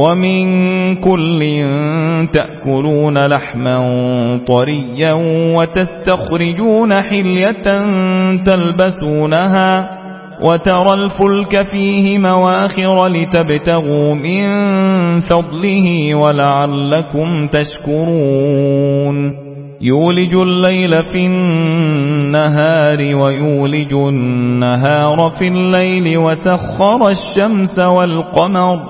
ومن كل تأكلون لحما طريا وتستخرجون حلية تلبسونها وترى الفلك فيه مواخر لتبتغوا من فضله ولعلكم تشكرون. يولج الليل في النهار ويولج النهار في الليل وسخر الشمس والقمر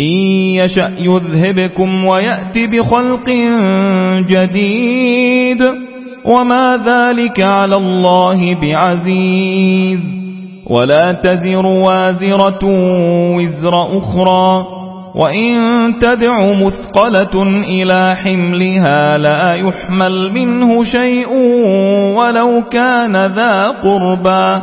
إن يشأ يذهبكم ويأتي بخلق جديد وما ذلك على الله بعزيز. ولا تزر وازرة وزر أخرى وإن تدع مثقلة إلى حملها لا يحمل منه شيء ولو كان ذا قربا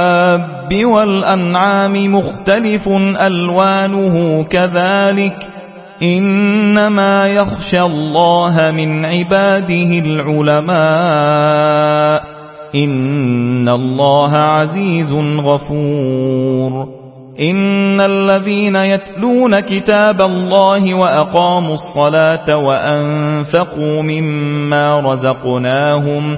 والأنعام مختلف ألوانه كذلك إنما يخشى الله من عباده العلماء إن الله عزيز غفور إن الذين يتلون كتاب الله وأقاموا الصلاة وأنفقوا مما رزقناهم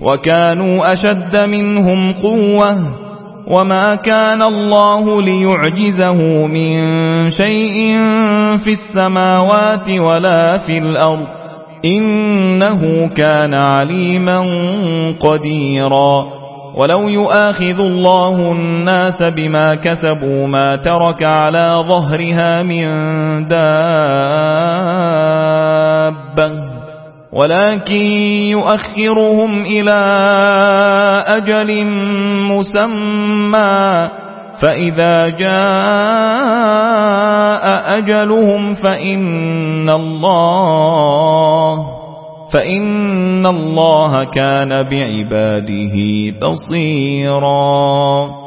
وكانوا أشد منهم قوة وما كان الله ليعجزه من شيء في السماوات ولا في الأرض إنه كان عليما قديرا ولو يؤاخذ الله الناس بما كسبوا ما ترك على ظهرها من دابة ولكن يؤخرهم إلى أجل مسمى فإذا جاء أجلهم فإن الله فإن الله كان بعباده بصيراً.